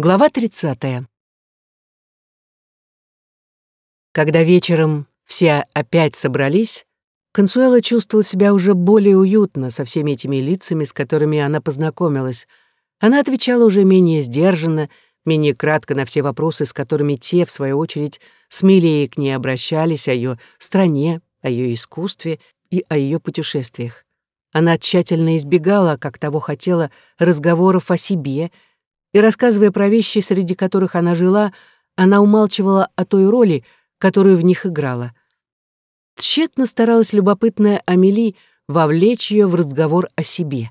Глава 30. Когда вечером все опять собрались, Консуэла чувствовала себя уже более уютно со всеми этими лицами, с которыми она познакомилась. Она отвечала уже менее сдержанно, менее кратко на все вопросы, с которыми те, в свою очередь, смелее к ней обращались о ее стране, о ее искусстве и о ее путешествиях. Она тщательно избегала, как того хотела, разговоров о себе — и, рассказывая про вещи, среди которых она жила, она умалчивала о той роли, которую в них играла. Тщетно старалась любопытная Амели вовлечь ее в разговор о себе.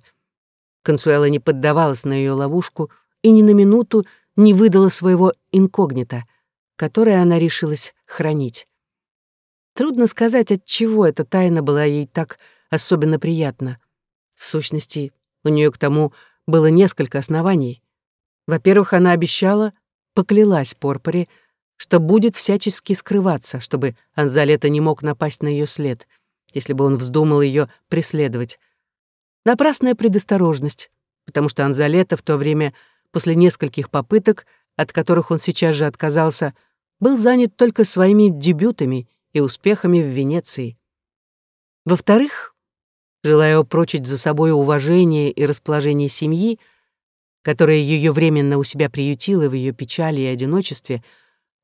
Консуэла не поддавалась на ее ловушку и ни на минуту не выдала своего инкогнито, которое она решилась хранить. Трудно сказать, от чего эта тайна была ей так особенно приятна. В сущности, у нее к тому было несколько оснований. Во-первых, она обещала, поклялась Порпоре, что будет всячески скрываться, чтобы Анзалета не мог напасть на ее след, если бы он вздумал ее преследовать. Напрасная предосторожность, потому что Анзалета в то время, после нескольких попыток, от которых он сейчас же отказался, был занят только своими дебютами и успехами в Венеции. Во-вторых, желая упрочить за собой уважение и расположение семьи, которая ее временно у себя приютила в ее печали и одиночестве,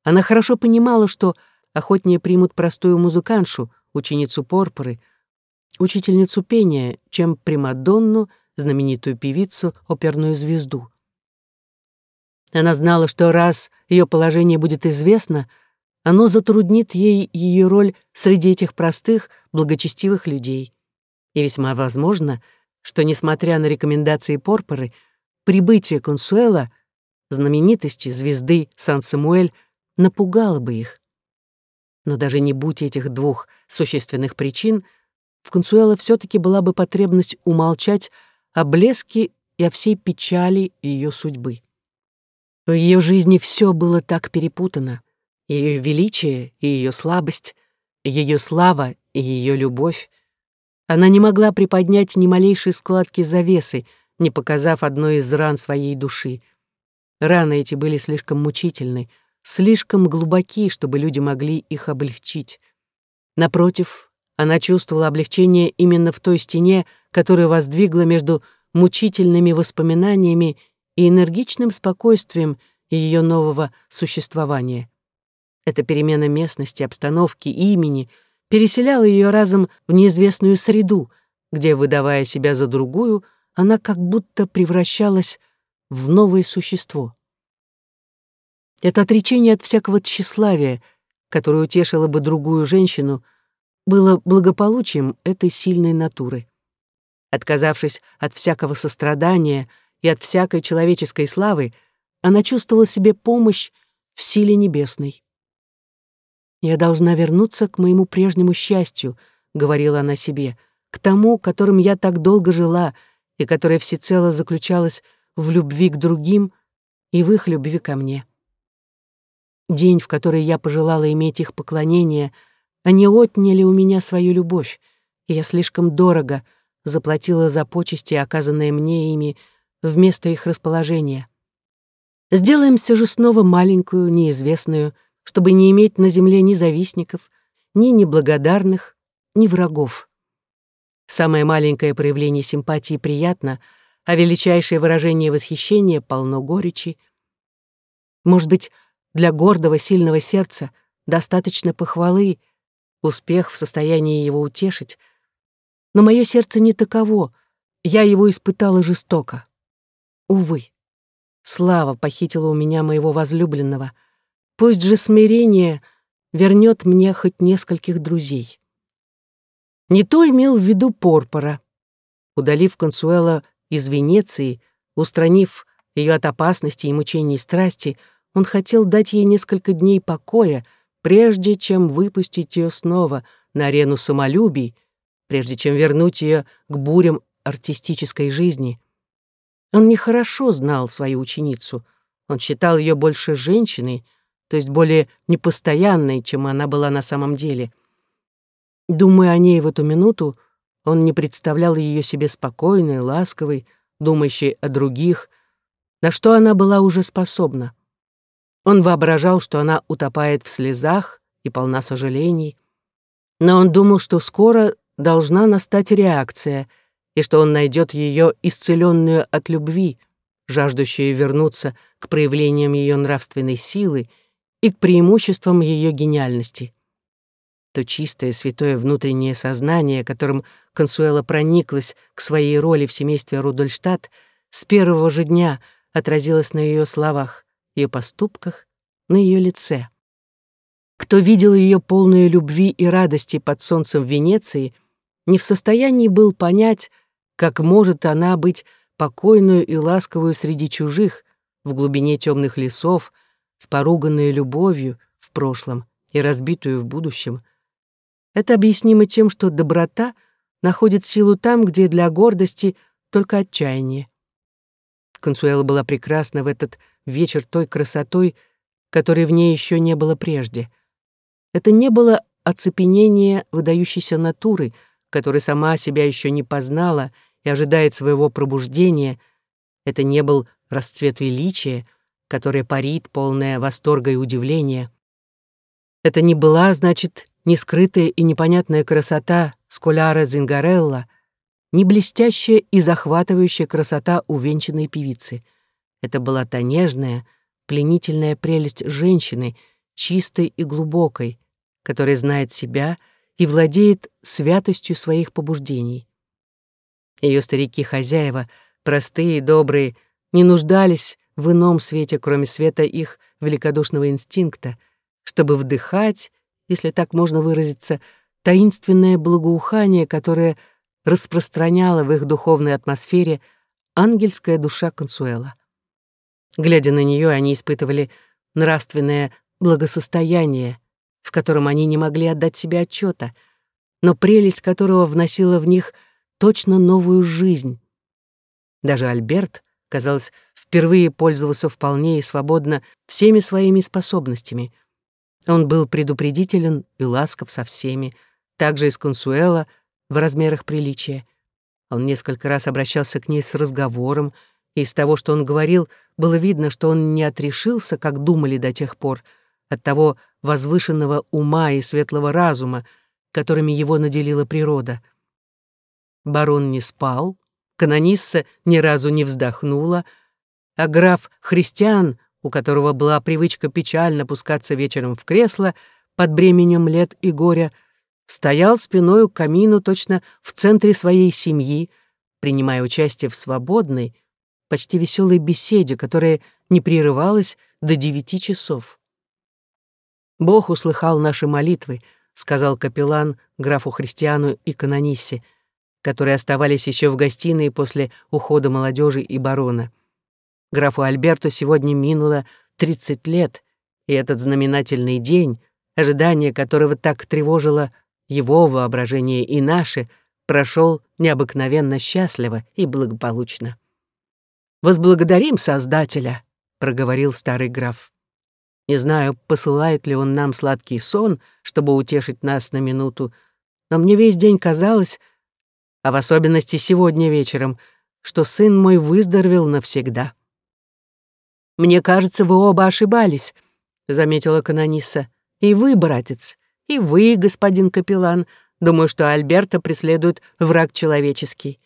она хорошо понимала, что охотнее примут простую музыканшу, ученицу Порпоры, учительницу пения, чем Примадонну, знаменитую певицу, оперную звезду. Она знала, что раз ее положение будет известно, оно затруднит ей ее роль среди этих простых, благочестивых людей. И весьма возможно, что, несмотря на рекомендации Порпоры, прибытие Консуэла, знаменитости звезды Сан-Самуэль, напугало бы их. Но даже не будь этих двух существенных причин, в Консуэла все таки была бы потребность умолчать о блеске и о всей печали ее судьбы. В ее жизни все было так перепутано. Ее величие и ее слабость, ее слава и ее любовь. Она не могла приподнять ни малейшей складки завесы — не показав одной из ран своей души. Раны эти были слишком мучительны, слишком глубоки, чтобы люди могли их облегчить. Напротив, она чувствовала облегчение именно в той стене, которая воздвигла между мучительными воспоминаниями и энергичным спокойствием ее нового существования. Эта перемена местности, обстановки, имени переселяла ее разом в неизвестную среду, где, выдавая себя за другую, она как будто превращалась в новое существо. Это отречение от всякого тщеславия, которое утешило бы другую женщину, было благополучием этой сильной натуры. Отказавшись от всякого сострадания и от всякой человеческой славы, она чувствовала себе помощь в силе небесной. «Я должна вернуться к моему прежнему счастью», — говорила она себе, — «к тому, которым я так долго жила, — и которая всецело заключалась в любви к другим и в их любви ко мне. День, в который я пожелала иметь их поклонение, они отняли у меня свою любовь, и я слишком дорого заплатила за почести, оказанные мне ими, вместо их расположения. Сделаемся же снова маленькую, неизвестную, чтобы не иметь на земле ни завистников, ни неблагодарных, ни врагов. Самое маленькое проявление симпатии приятно, а величайшее выражение восхищения полно горечи. Может быть, для гордого, сильного сердца достаточно похвалы, успех в состоянии его утешить. Но мое сердце не таково, я его испытала жестоко. Увы, слава похитила у меня моего возлюбленного. Пусть же смирение вернет мне хоть нескольких друзей. Не то имел в виду Порпора. Удалив Консуэла из Венеции, устранив ее от опасности и мучений страсти, он хотел дать ей несколько дней покоя, прежде чем выпустить ее снова на арену самолюбий, прежде чем вернуть ее к бурям артистической жизни. Он нехорошо знал свою ученицу. Он считал ее больше женщиной, то есть более непостоянной, чем она была на самом деле — Думая о ней в эту минуту, он не представлял ее себе спокойной, ласковой, думающей о других, на что она была уже способна. Он воображал, что она утопает в слезах и полна сожалений, но он думал, что скоро должна настать реакция, и что он найдет ее исцеленную от любви, жаждущую вернуться к проявлениям ее нравственной силы и к преимуществам ее гениальности. То чистое, святое внутреннее сознание, которым Консуэла прониклась к своей роли в семействе Рудольштадт, с первого же дня отразилось на ее словах, ее поступках, на ее лице. Кто видел ее полную любви и радости под солнцем Венеции, не в состоянии был понять, как может она быть покойную и ласковую среди чужих, в глубине темных лесов, с поруганной любовью в прошлом и разбитую в будущем. Это объяснимо тем, что доброта находит силу там, где для гордости только отчаяние. Консуэла была прекрасна в этот вечер той красотой, которой в ней еще не было прежде. Это не было оцепенение выдающейся натуры, которая сама себя еще не познала и ожидает своего пробуждения. Это не был расцвет величия, которое парит, полное восторга и удивления. Это не была, значит, не скрытая и непонятная красота Сколяра Зингарелла, не блестящая и захватывающая красота увенчанной певицы. Это была та нежная, пленительная прелесть женщины, чистой и глубокой, которая знает себя и владеет святостью своих побуждений. Ее старики-хозяева, простые и добрые, не нуждались в ином свете, кроме света их великодушного инстинкта, чтобы вдыхать, если так можно выразиться, таинственное благоухание, которое распространяла в их духовной атмосфере ангельская душа Консуэла. Глядя на нее, они испытывали нравственное благосостояние, в котором они не могли отдать себе отчета, но прелесть которого вносила в них точно новую жизнь. Даже Альберт, казалось, впервые пользовался вполне и свободно всеми своими способностями. Он был предупредителен и ласков со всеми, также и с Консуэла в размерах приличия. Он несколько раз обращался к ней с разговором, и из того, что он говорил, было видно, что он не отрешился, как думали до тех пор, от того возвышенного ума и светлого разума, которыми его наделила природа. Барон не спал, канонисса ни разу не вздохнула, а граф Христиан, у которого была привычка печально пускаться вечером в кресло под бременем лет и горя, стоял спиной к камину точно в центре своей семьи, принимая участие в свободной, почти веселой беседе, которая не прерывалась до девяти часов. «Бог услыхал наши молитвы», — сказал капеллан графу Христиану и канониссе, которые оставались еще в гостиной после ухода молодежи и барона. Графу Альберту сегодня минуло 30 лет, и этот знаменательный день, ожидание которого так тревожило его воображение и наше, прошел необыкновенно счастливо и благополучно. «Возблагодарим Создателя», — проговорил старый граф. «Не знаю, посылает ли он нам сладкий сон, чтобы утешить нас на минуту, но мне весь день казалось, а в особенности сегодня вечером, что сын мой выздоровел навсегда». «Мне кажется, вы оба ошибались», — заметила канониса. «И вы, братец, и вы, господин капеллан. Думаю, что Альберта преследует враг человеческий.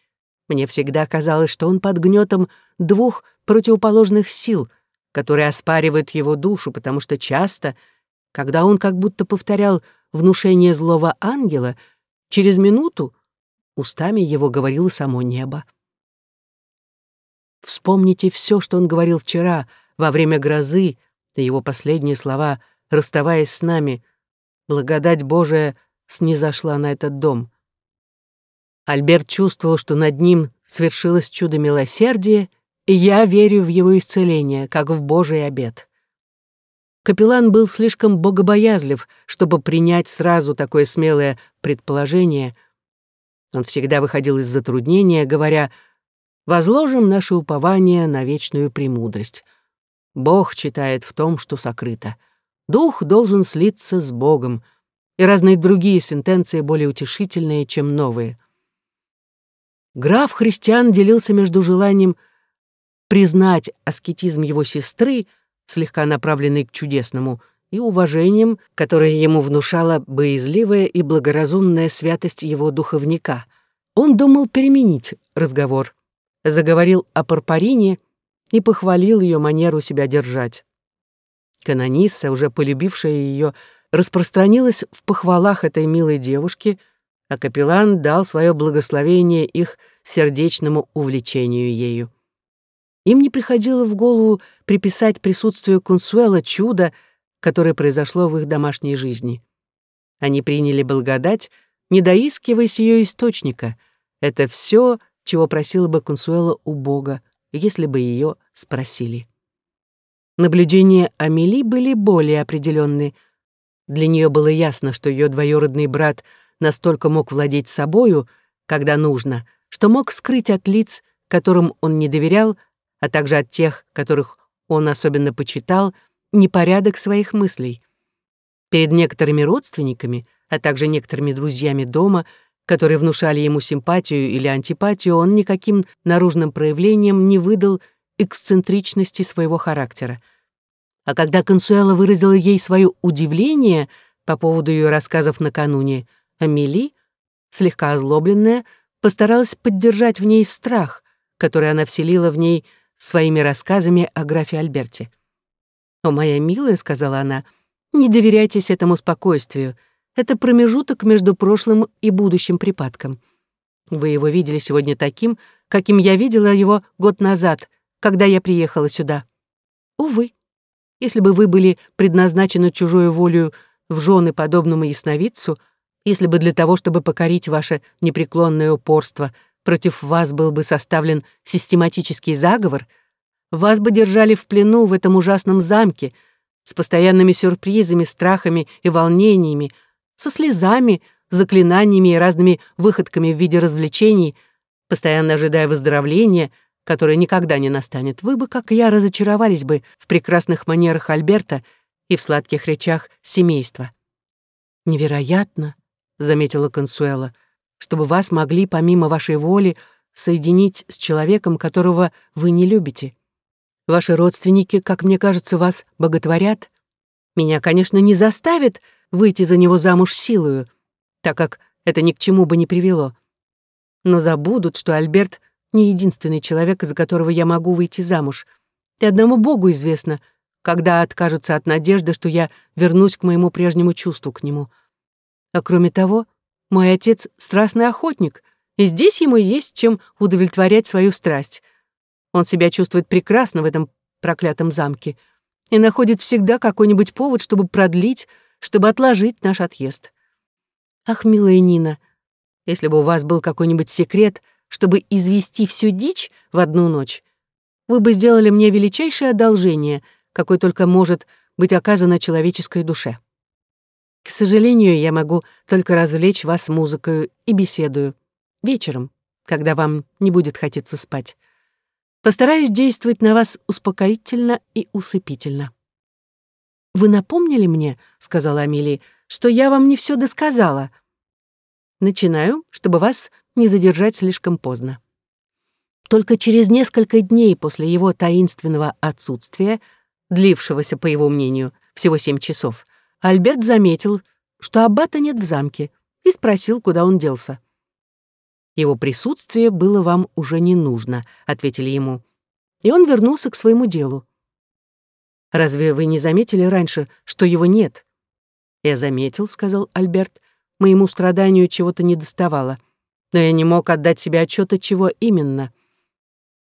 Мне всегда казалось, что он под гнетом двух противоположных сил, которые оспаривают его душу, потому что часто, когда он как будто повторял внушение злого ангела, через минуту устами его говорило само небо. Вспомните все, что он говорил вчера, во время грозы, и его последние слова, расставаясь с нами. Благодать Божия снизошла на этот дом. Альберт чувствовал, что над ним свершилось чудо милосердия, и я верю в его исцеление, как в Божий обет. Капеллан был слишком богобоязлив, чтобы принять сразу такое смелое предположение. Он всегда выходил из затруднения, говоря «возложим наше упование на вечную премудрость». Бог читает в том, что сокрыто. Дух должен слиться с Богом, и разные другие сентенции более утешительные, чем новые — Граф Христиан делился между желанием признать аскетизм его сестры, слегка направленный к чудесному, и уважением, которое ему внушала боязливая и благоразумная святость его духовника. Он думал переменить разговор, заговорил о Парпарине и похвалил ее манеру себя держать. Канонисса, уже полюбившая ее, распространилась в похвалах этой милой девушки, а капеллан дал свое благословение их сердечному увлечению ею. Им не приходило в голову приписать присутствию Кунсуэла чудо, которое произошло в их домашней жизни. Они приняли благодать, не доискиваясь ее источника. Это все, чего просила бы Консуэла у Бога, если бы ее спросили. Наблюдения Амели были более определенны. Для нее было ясно, что ее двоюродный брат настолько мог владеть собою, когда нужно, что мог скрыть от лиц, которым он не доверял, а также от тех, которых он особенно почитал, непорядок своих мыслей. Перед некоторыми родственниками, а также некоторыми друзьями дома, которые внушали ему симпатию или антипатию, он никаким наружным проявлением не выдал эксцентричности своего характера. А когда Консуэла выразила ей свое удивление по поводу ее рассказов накануне, Амели, слегка озлобленная, постаралась поддержать в ней страх, который она вселила в ней своими рассказами о графе Альберте. «О, моя милая», — сказала она, — «не доверяйтесь этому спокойствию. Это промежуток между прошлым и будущим припадком. Вы его видели сегодня таким, каким я видела его год назад, когда я приехала сюда. Увы, если бы вы были предназначены чужой волею в жены подобному ясновидцу, если бы для того, чтобы покорить ваше непреклонное упорство — против вас был бы составлен систематический заговор, вас бы держали в плену в этом ужасном замке с постоянными сюрпризами, страхами и волнениями, со слезами, заклинаниями и разными выходками в виде развлечений, постоянно ожидая выздоровления, которое никогда не настанет, вы бы, как я, разочаровались бы в прекрасных манерах Альберта и в сладких речах семейства. «Невероятно», — заметила Консуэла, — чтобы вас могли, помимо вашей воли, соединить с человеком, которого вы не любите. Ваши родственники, как мне кажется, вас боготворят. Меня, конечно, не заставят выйти за него замуж силою, так как это ни к чему бы не привело. Но забудут, что Альберт не единственный человек, из-за которого я могу выйти замуж. И одному Богу известно, когда откажутся от надежды, что я вернусь к моему прежнему чувству к нему. А кроме того, мой отец — страстный охотник, и здесь ему есть чем удовлетворять свою страсть. Он себя чувствует прекрасно в этом проклятом замке и находит всегда какой-нибудь повод, чтобы продлить, чтобы отложить наш отъезд. Ах, милая Нина, если бы у вас был какой-нибудь секрет, чтобы извести всю дичь в одну ночь, вы бы сделали мне величайшее одолжение, какое только может быть оказано человеческой душе. К сожалению, я могу только развлечь вас музыкой и беседую. Вечером, когда вам не будет хотеться спать. Постараюсь действовать на вас успокоительно и усыпительно. «Вы напомнили мне, — сказала Амелия, — что я вам не все досказала. Начинаю, чтобы вас не задержать слишком поздно. Только через несколько дней после его таинственного отсутствия, длившегося, по его мнению, всего семь часов, Альберт заметил, что аббата нет в замке, и спросил, куда он делся. «Его присутствие было вам уже не нужно», — ответили ему. И он вернулся к своему делу. «Разве вы не заметили раньше, что его нет?» «Я заметил», — сказал Альберт, — «моему страданию чего-то не доставало, но я не мог отдать себе отчета, чего именно».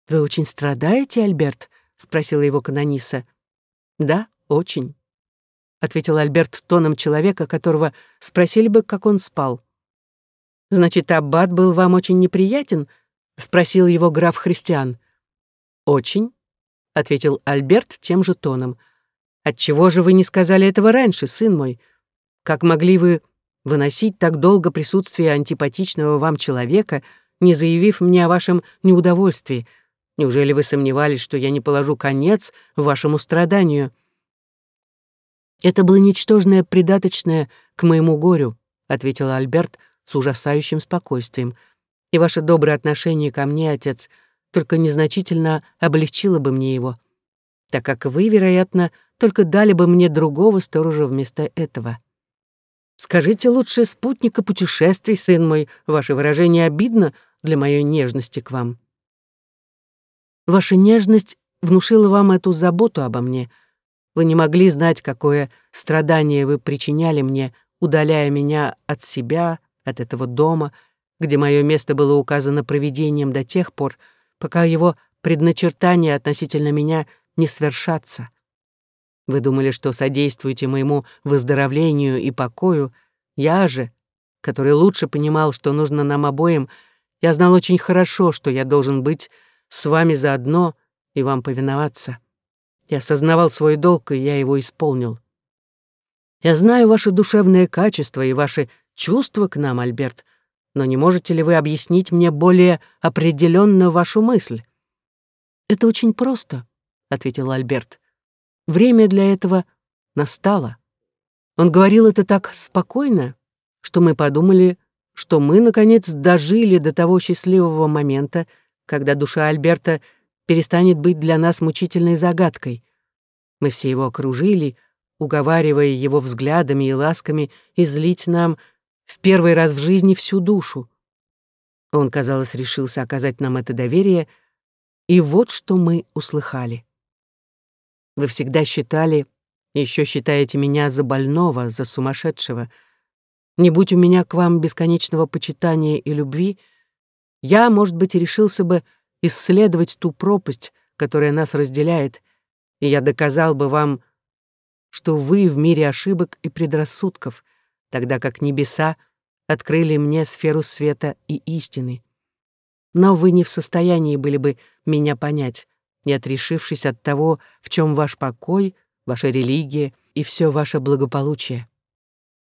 «Вы очень страдаете, Альберт?» — спросила его канониса. «Да, очень». — ответил Альберт тоном человека, которого спросили бы, как он спал. «Значит, аббат был вам очень неприятен?» — спросил его граф Христиан. «Очень», — ответил Альберт тем же тоном. «Отчего же вы не сказали этого раньше, сын мой? Как могли вы выносить так долго присутствие антипатичного вам человека, не заявив мне о вашем неудовольствии? Неужели вы сомневались, что я не положу конец вашему страданию?» «Это было ничтожное придаточное к моему горю», — ответил Альберт с ужасающим спокойствием. «И ваше доброе отношение ко мне, отец, только незначительно облегчило бы мне его, так как вы, вероятно, только дали бы мне другого сторожа вместо этого. Скажите лучше спутника путешествий, сын мой, ваше выражение обидно для моей нежности к вам. Ваша нежность внушила вам эту заботу обо мне. Вы не могли знать, какое страдание вы причиняли мне, удаляя меня от себя, от этого дома, где мое место было указано провидением до тех пор, пока его предначертания относительно меня не свершатся. Вы думали, что содействуете моему выздоровлению и покою. Я же, который лучше понимал, что нужно нам обоим, я знал очень хорошо, что я должен быть с вами заодно и вам повиноваться. Я осознавал свой долг, и я его исполнил. Я знаю ваши душевные качества и ваши чувства к нам, Альберт, но не можете ли вы объяснить мне более определенно вашу мысль? Это очень просто, ответил Альберт. Время для этого настало. Он говорил это так спокойно, что мы подумали, что мы, наконец, дожили до того счастливого момента, когда душа Альберта перестанет быть для нас мучительной загадкой. Мы все его окружили, уговаривая его взглядами и ласками излить нам в первый раз в жизни всю душу. Он, казалось, решился оказать нам это доверие, и вот что мы услыхали. Вы всегда считали, еще считаете меня за больного, за сумасшедшего. Не будь у меня к вам бесконечного почитания и любви, я, может быть, решился бы исследовать ту пропасть, которая нас разделяет, и я доказал бы вам, что вы в мире ошибок и предрассудков, тогда как небеса открыли мне сферу света и истины. Но вы не в состоянии были бы меня понять, не отрешившись от того, в чем ваш покой, ваша религия и все ваше благополучие.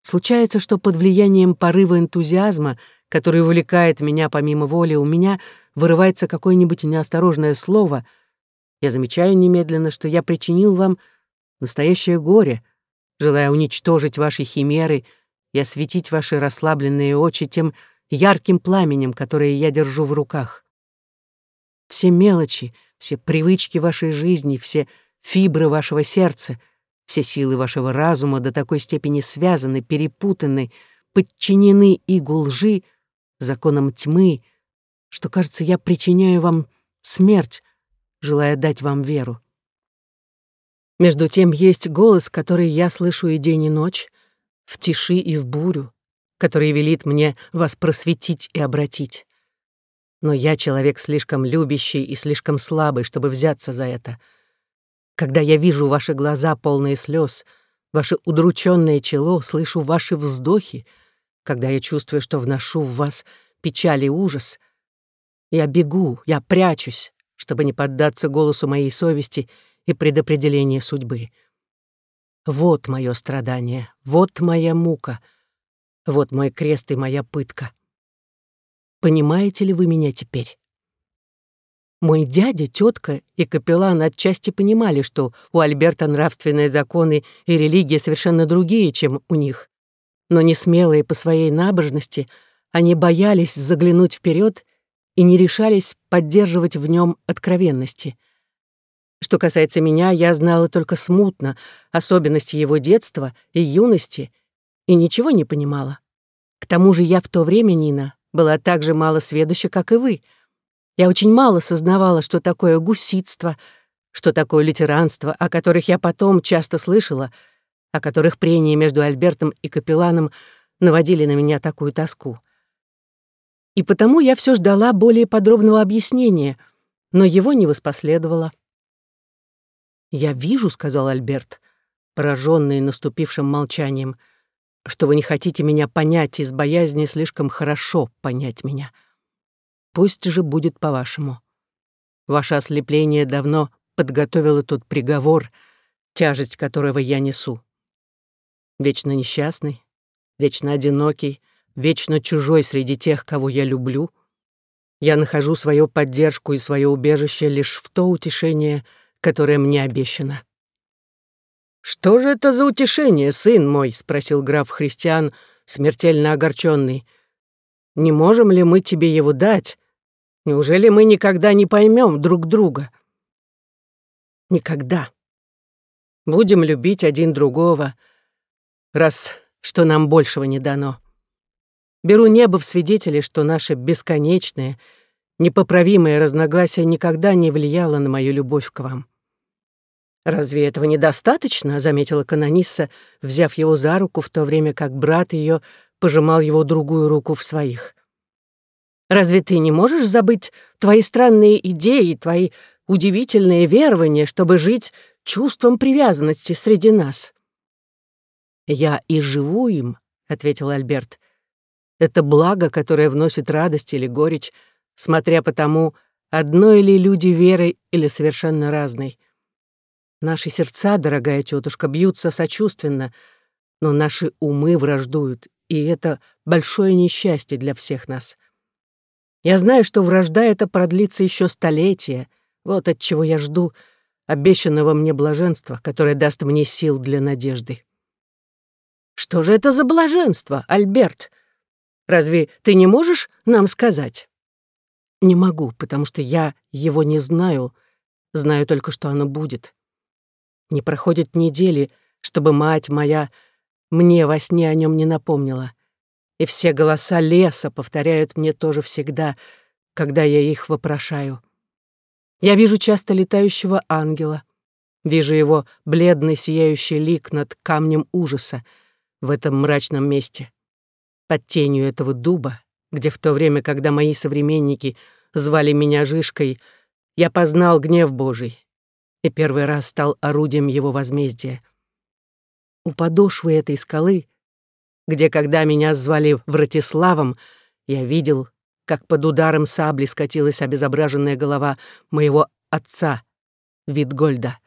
Случается, что под влиянием порыва энтузиазма, который увлекает меня помимо воли, у меня вырывается какое-нибудь неосторожное слово. Я замечаю немедленно, что я причинил вам настоящее горе, желая уничтожить ваши химеры и осветить ваши расслабленные очи тем ярким пламенем, которое я держу в руках. Все мелочи — все привычки вашей жизни, все фибры вашего сердца, все силы вашего разума до такой степени связаны, перепутаны, подчинены игу лжи, законам тьмы, что, кажется, я причиняю вам смерть, желая дать вам веру. Между тем есть голос, который я слышу и день, и ночь, в тиши и в бурю, который велит мне вас просветить и обратить. Но я человек слишком любящий и слишком слабый, чтобы взяться за это. Когда я вижу ваши глаза, полные слез, ваше удрученное чело, слышу ваши вздохи, когда я чувствую, что вношу в вас печаль и ужас, я бегу, я прячусь, чтобы не поддаться голосу моей совести и предопределения судьбы. Вот мое страдание, вот моя мука, вот мой крест и моя пытка. Понимаете ли вы меня теперь? Мой дядя, тетка и капеллан отчасти понимали, что у Альберта нравственные законы и религия совершенно другие, чем у них. Но не смелые по своей набожности, они боялись заглянуть вперед и не решались поддерживать в нем откровенности. Что касается меня, я знала только смутно особенности его детства и юности и ничего не понимала. К тому же я в то время, Нина, была так же мало сведуща, как и вы. Я очень мало сознавала, что такое гуситство, что такое лютеранство, о которых я потом часто слышала, о которых прения между Альбертом и капелланом наводили на меня такую тоску. И потому я все ждала более подробного объяснения, но его не воспоследовало. «Я вижу», — сказал Альберт, пораженный наступившим молчанием, — что вы не хотите меня понять из боязни слишком хорошо понять меня. Пусть же будет по-вашему. Ваше ослепление давно подготовило тот приговор, тяжесть которого я несу. Вечно несчастный, вечно одинокий, вечно чужой среди тех, кого я люблю. Я нахожу свою поддержку и свое убежище лишь в то утешение, которое мне обещано. «Что же это за утешение, сын мой?» — спросил граф Христиан, смертельно огорченный. «Не можем ли мы тебе его дать? Неужели мы никогда не поймем друг друга? Никогда. Будем любить один другого, раз что нам большего не дано. Беру небо в свидетели, что наше бесконечное, непоправимое разногласие никогда не влияло на мою любовь к вам. «Разве этого недостаточно?» — заметила канонисса, взяв его за руку, в то время как брат ее пожимал его другую руку в своих. «Разве ты не можешь забыть твои странные идеи, твои удивительные верования, чтобы жить чувством привязанности среди нас?» «Я и живу им», — ответил Альберт. «Это благо, которое вносит радость или горечь, смотря по тому, одно ли люди веры или совершенно разной. Наши сердца, дорогая тетушка, бьются сочувственно, но наши умы враждуют, и это большое несчастье для всех нас. Я знаю, что вражда эта продлится еще столетия, вот от чего я жду обещанного мне блаженства, которое даст мне сил для надежды. Что же это за блаженство, Альберт? Разве ты не можешь нам сказать? Не могу, потому что я его не знаю, знаю только, что оно будет. Не проходит недели, чтобы мать моя мне во сне о нем не напомнила. И все голоса леса повторяют мне тоже всегда, когда я их вопрошаю. Я вижу часто летающего ангела, вижу его бледный сияющий лик над камнем ужаса, в этом мрачном месте, под тенью этого дуба, где в то время, когда мои современники звали меня Жишкой, я познал гнев Божий и первый раз стал орудием его возмездия. У подошвы этой скалы, где, когда меня звали Вратиславом, я видел, как под ударом сабли скатилась обезображенная голова моего отца, Витгольда.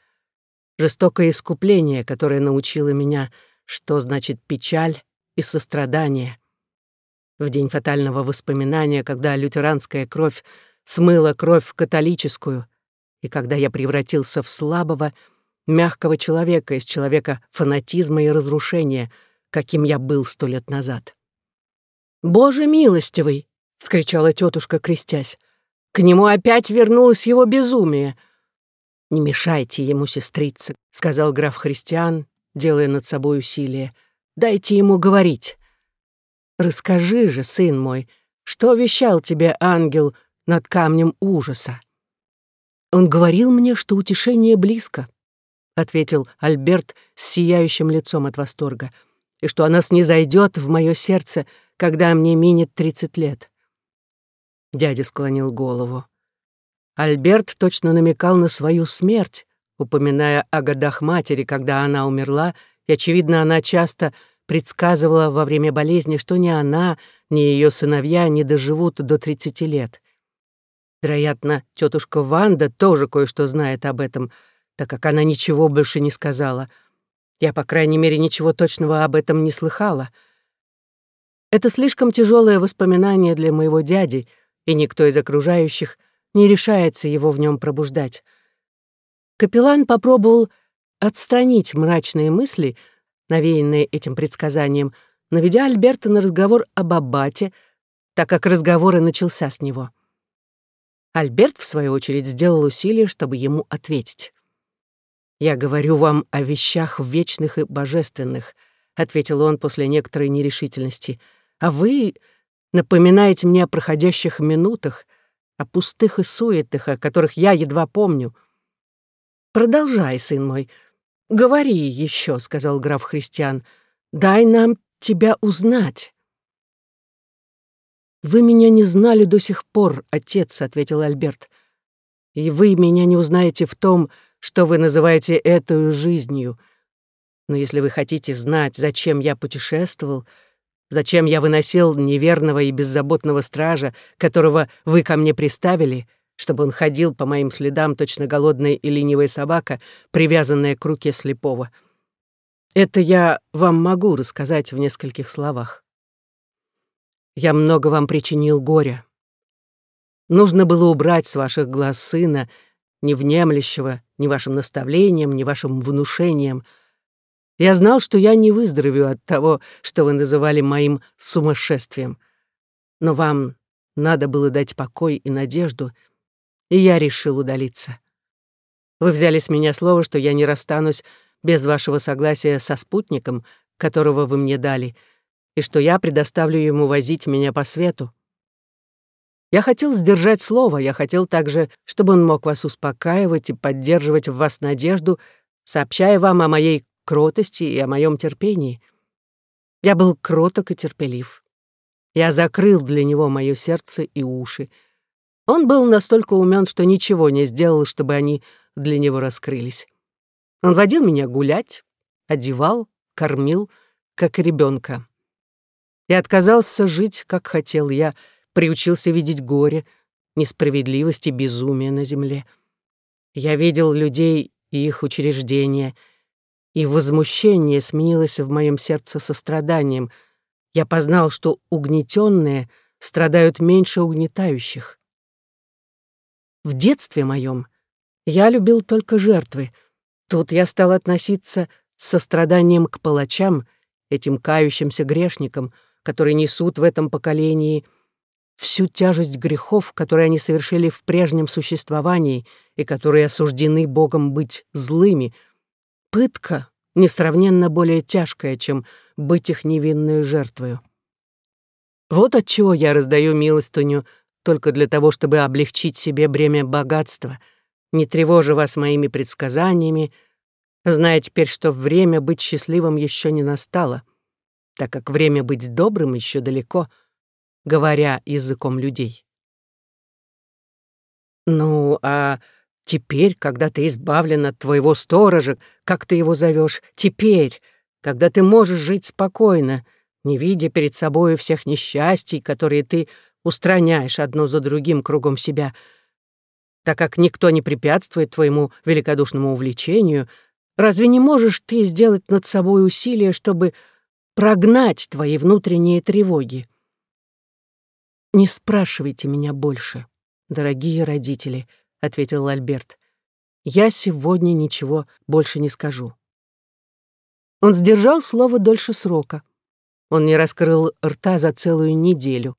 Жестокое искупление, которое научило меня — что значит печаль и сострадание. В день фатального воспоминания, когда лютеранская кровь смыла кровь католическую, и когда я превратился в слабого, мягкого человека из человека фанатизма и разрушения, каким я был сто лет назад. «Боже милостивый!» — вскричала тетушка, крестясь. «К нему опять вернулось его безумие!» «Не мешайте ему, сестрица», — сказал граф Христиан, делая над собой усилие. «Дайте ему говорить». «Расскажи же, сын мой, что вещал тебе ангел над камнем ужаса?» «Он говорил мне, что утешение близко», — ответил Альберт с сияющим лицом от восторга, «и что она снизойдет в мое сердце, когда мне минет тридцать лет». Дядя склонил голову. Альберт точно намекал на свою смерть, упоминая о годах матери, когда она умерла, и, очевидно, она часто предсказывала во время болезни, что ни она, ни ее сыновья не доживут до 30 лет. Вероятно, тетушка Ванда тоже кое-что знает об этом, так как она ничего больше не сказала. Я, по крайней мере, ничего точного об этом не слыхала. Это слишком тяжелое воспоминание для моего дяди, и никто из окружающих не решается его в нем пробуждать. Капеллан попробовал отстранить мрачные мысли, навеянные этим предсказанием, наведя Альберта на разговор об аббате, так как разговор и начался с него. Альберт, в свою очередь, сделал усилие, чтобы ему ответить. «Я говорю вам о вещах вечных и божественных», — ответил он после некоторой нерешительности. «А вы напоминаете мне о проходящих минутах, о пустых и суетных, о которых я едва помню». «Продолжай, сын мой. Говори еще», — сказал граф Христиан. «Дай нам тебя узнать». «Вы меня не знали до сих пор, отец», — ответил Альберт. «И вы меня не узнаете в том, что вы называете этой жизнью. Но если вы хотите знать, зачем я путешествовал, зачем я выносил неверного и беззаботного стража, которого вы ко мне приставили, — чтобы он ходил по моим следам точно голодная и ленивая собака, привязанная к руке слепого. Это я вам могу рассказать в нескольких словах. Я много вам причинил горя. Нужно было убрать с ваших глаз сына, не внемлящего ни вашим наставлением, ни вашим внушением. Я знал, что я не выздоровею от того, что вы называли моим сумасшествием. Но вам надо было дать покой и надежду, и я решил удалиться. Вы взяли с меня слово, что я не расстанусь без вашего согласия со спутником, которого вы мне дали, и что я предоставлю ему возить меня по свету. Я хотел сдержать слово, я хотел также, чтобы он мог вас успокаивать и поддерживать в вас надежду, сообщая вам о моей кротости и о моем терпении. Я был кроток и терпелив. Я закрыл для него мое сердце и уши. Он был настолько умен, что ничего не сделал, чтобы они для него раскрылись. Он водил меня гулять, одевал, кормил, как ребенка. Я отказался жить, как хотел. Я приучился видеть горе, несправедливость и безумие на земле. Я видел людей и их учреждения, и возмущение сменилось в моем сердце состраданием. Я познал, что угнетенные страдают меньше угнетающих. В детстве моем я любил только жертвы. Тут я стал относиться с состраданием к палачам, этим кающимся грешникам, которые несут в этом поколении — всю тяжесть грехов, которые они совершили в прежнем существовании и которые осуждены Богом быть злыми, пытка несравненно более тяжкая, чем быть их невинной жертвою. Вот отчего я раздаю милостыню только для того, чтобы облегчить себе бремя богатства, не тревожа вас моими предсказаниями, зная теперь, что время быть счастливым еще не настало, так как время быть добрым еще далеко — говоря языком людей. «Ну, а теперь, когда ты избавлен от твоего сторожа, как ты его зовешь, теперь, когда ты можешь жить спокойно, не видя перед собой всех несчастий, которые ты устраняешь одно за другим кругом себя, так как никто не препятствует твоему великодушному увлечению, разве не можешь ты сделать над собой усилие, чтобы прогнать твои внутренние тревоги? «Не спрашивайте меня больше, дорогие родители», — ответил Альберт. «Я сегодня ничего больше не скажу». Он сдержал слово дольше срока. Он не раскрыл рта за целую неделю.